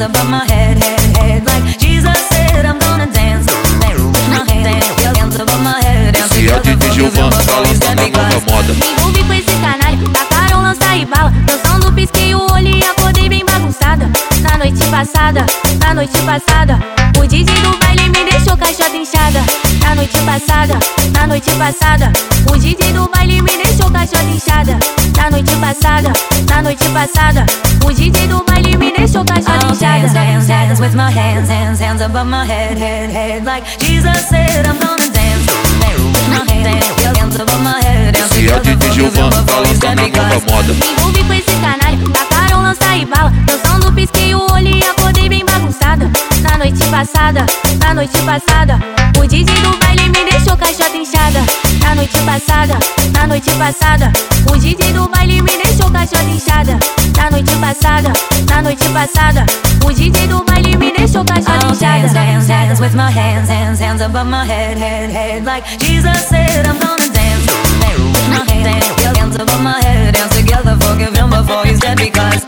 hands above my head, head, head. na Esse é o Didi Gilvan, tá lançando nova moda. Me envolvi com esse canalho, tacaram lança e bala. Dançando, pisquei o olho e acordei bem bagunçada. Na noite passada, na noite passada. O DJ do baile me deixou caixota inchada. Na noite passada, na noite passada. O DJ do baile me deixou caixota inchada. Na noite passada, na noite passada. O DJ do baile me deixou caixota I'll inchada. dance, dance, dance with my hands, hands, hands above my head, head, head. Like Jesus said, I'm gonna dance. dance With my hands, hands, hands above my head. Dance Esse é o for Gilvan, November, tá for Easter, lançando a nova moda. Me envolvi com esse canalha, tacaram lança e bala. Dançando, pisquei o olho e acordei bem bagunçada. Na noite passada, na noite passada. O DJ do baile me deixou caixota inchada. Na noite passada, na noite passada. O DJ do baile me deixou caixota inchada. Na noite passada, noite passada. O DJ do baile me deixou dance, inchada. dance, dance with my hands, hands, hands above my head, head, head. Like Jesus said, I'm gonna dance. dance With my hands, hands, hands above my head. Dance together, forgive him before he's dead because.